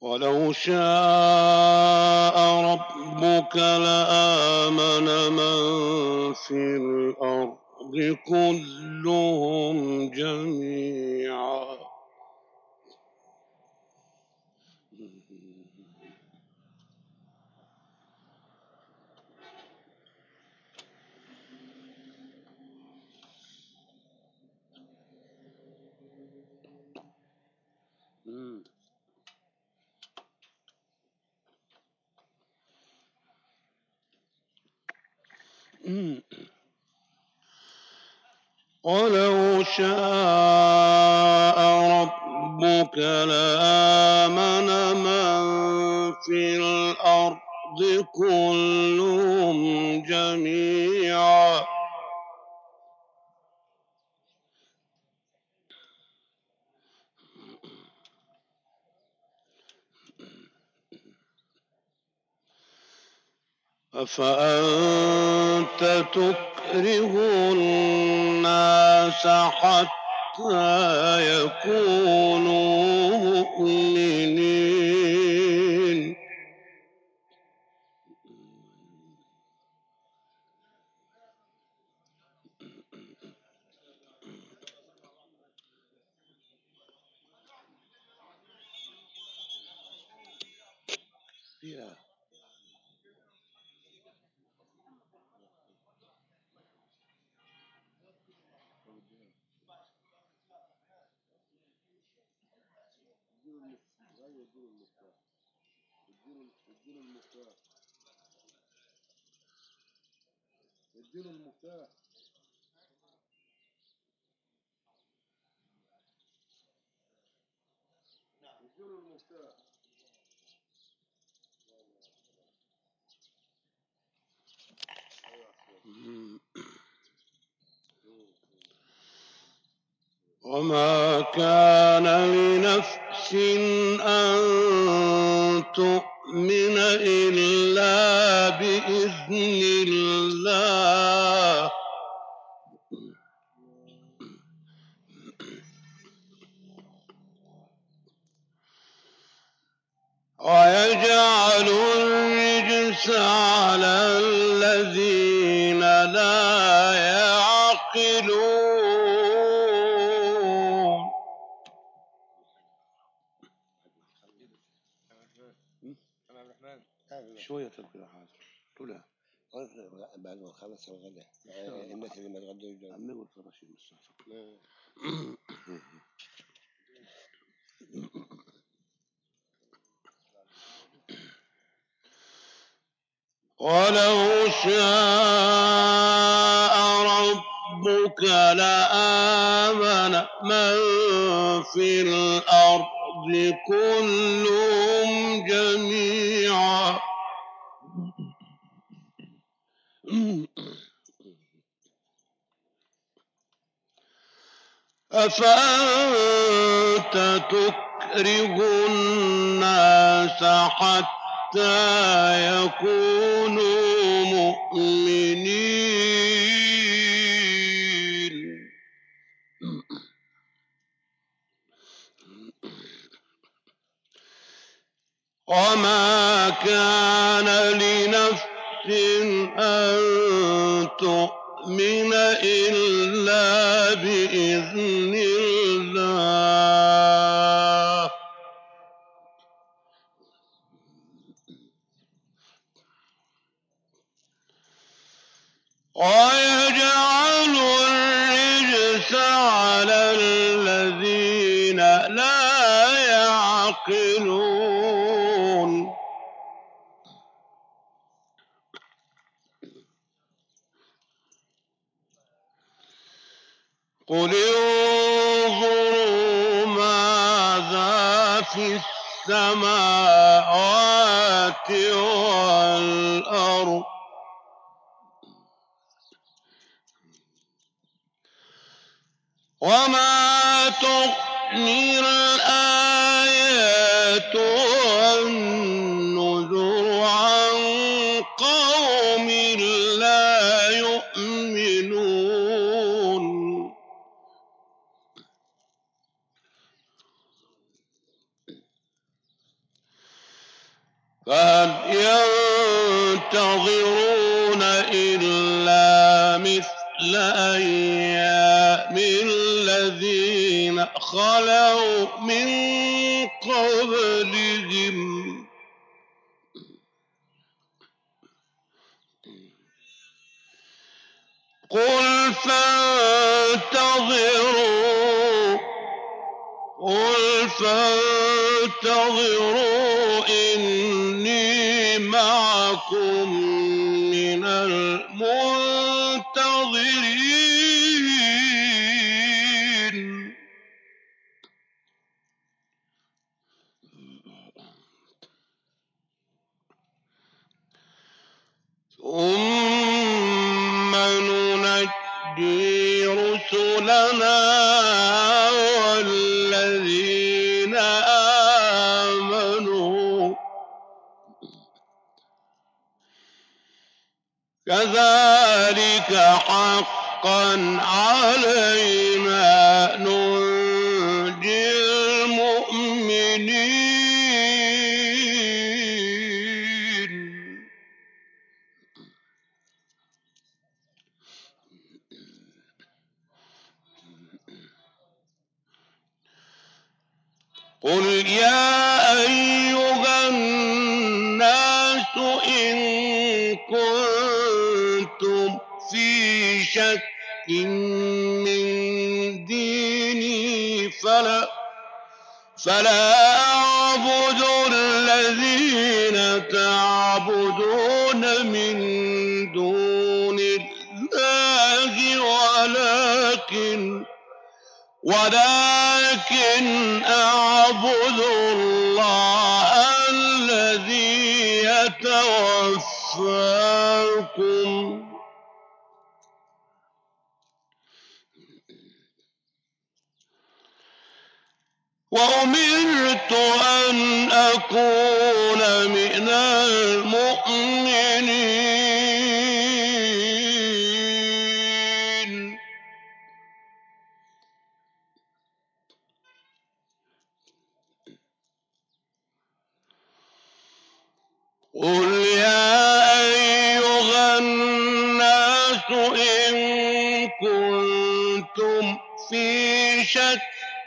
ولو شاء ربك لآمن من في الأرض كلهم جميعا. ولو شاء ربك لآمن من في الأرض كلهم جميعا. أفأنت تكره الناس حتى يكونوا مؤمنين Yeah. اديله المفتاح. اديله المفتاح. وما كان لنفس أن تؤمن إلا بإذن الله ويجعل الرجس على الذين لا بعد ما نخلص الغداء. الناس اللي ما تغدوش دول عمي قلت رشيد الساعة ولو شاء ربك لآمن من في الأرض كلهم جميعا. أفأنت تكره الناس حتى يكونوا مؤمنين؟ وما كان لنفس على الذين لا يعقلون. قل انظروا ماذا في السماوات والأرض وما تغني الآيات معكم من المنتظرين. ثم ننجي رسلنا كذلك حقا علينا ننجي المؤمنين. قل يا ولكن ولكن أعبد الله الذي يتوفاكم. وأمرت أن أكون من المؤمنين.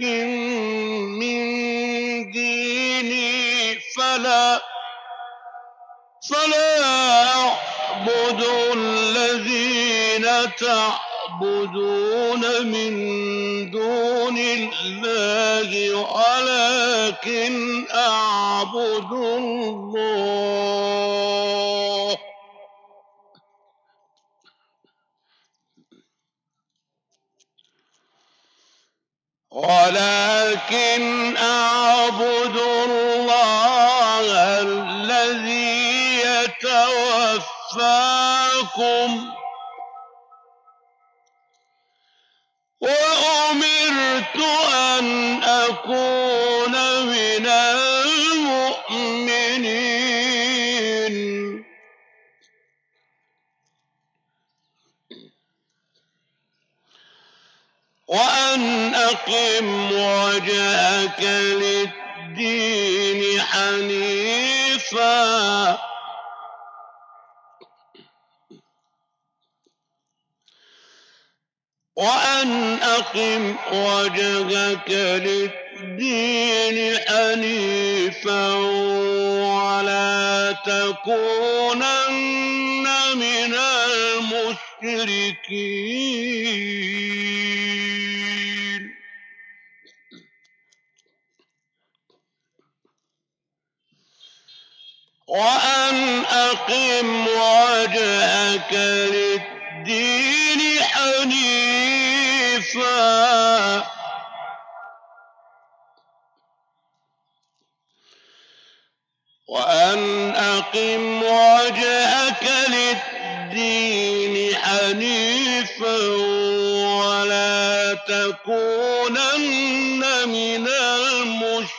من ديني فلا فلا أعبد الذين تعبدون من دون الله ولكن أعبد الله. ولكن أعبد الله الذي يتوفاكم وأمرت أن أكون أقم وجهك للدين حنيفا. وأن أقم وجهك للدين حنيفا ولا تكونن من المشركين. وأن أقم وجهك للدين حنيفا. وأن أقم وجهك للدين حنيفا ولا تكونن من المشركين.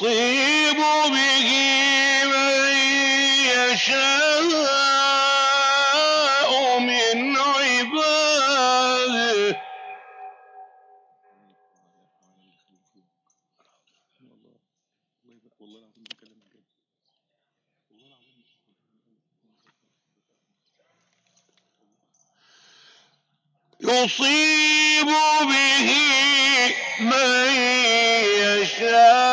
يصيب به من يشاء من عباده. يصيب به من يشاء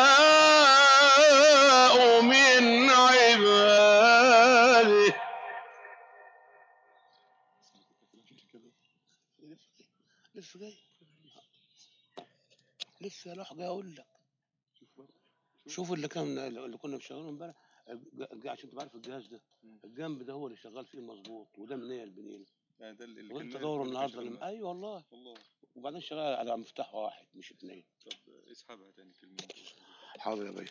لوح جاي أقول لك. شوف اللي كان اللي كنا شغالين امبارح عشان تبقى عارف الجهاز ده الجنب ده هو اللي شغال فيه مظبوط وده منيه البنين يعني ده اللي وانت كان دور اللي النهارده. أيوه والله. والله. وبعدين شغال على مفتاح واحد مش اثنين. طب اسحبها تاني كلمة. حاضر يا بيه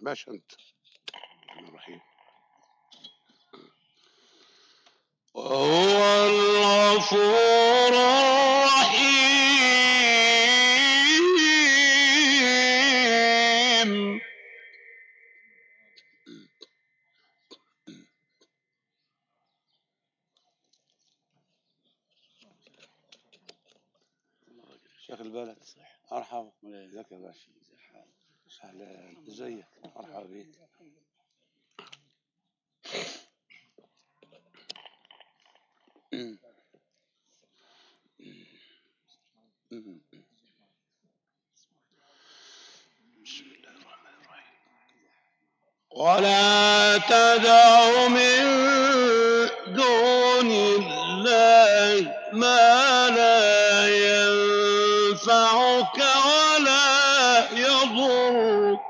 باشا أنت. الرحمن الرحيم. وهو الغفور شيخ البلد مرحبا ازيك يا باشا. أهلا إزيك؟ مرحبا بيك بسم الله الرحمن الرحيم ولا تدع من دون الله ما لا ينفعك ولا يضرك.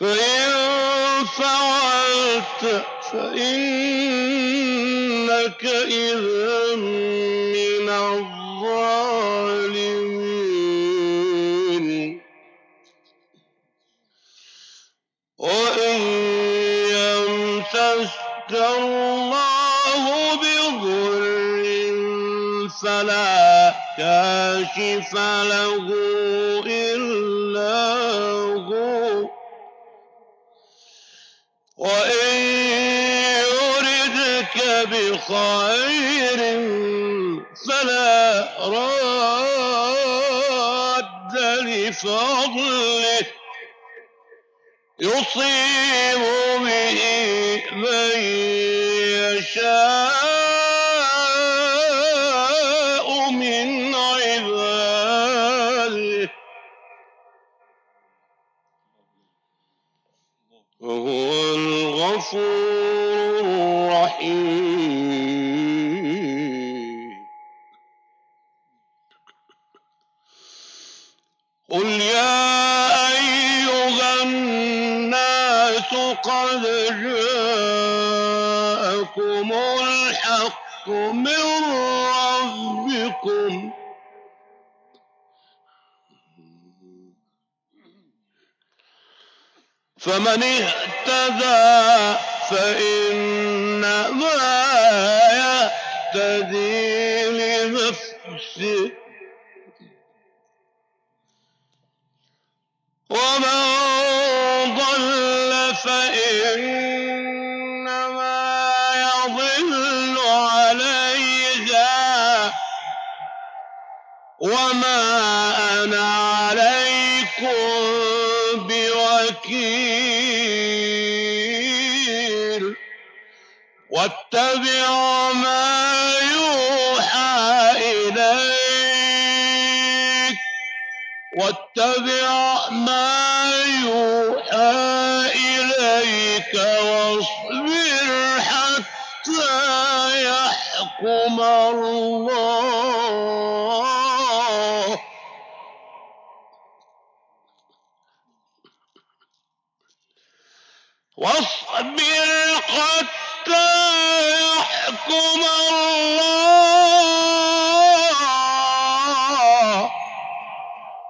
فإن فعلت فإنك إذا من الظالمين. وإن يمسسك الله فلا كاشف له إلا هو. وإن يردك بخير فلا راد لفضله. يصيب به من يشاء الغفور الرحيم قل يا أيها الناس قد جاءكم الحق من ربكم. فمن اهتدى فإنما يهتدي لنفسه. ومن واتبع ما يوحى إليك. واتبع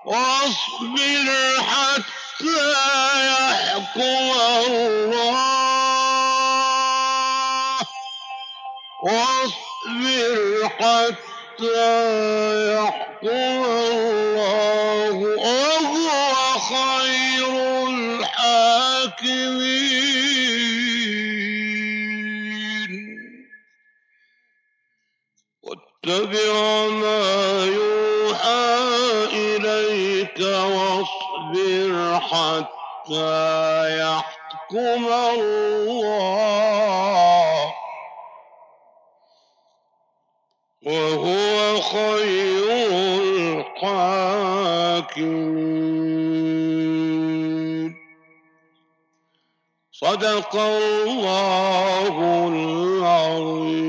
واصبر. واتبع ما يوحى إليك واصبر حتى يحكم الله. وهو خير الحاكمين صدق الله العظيم.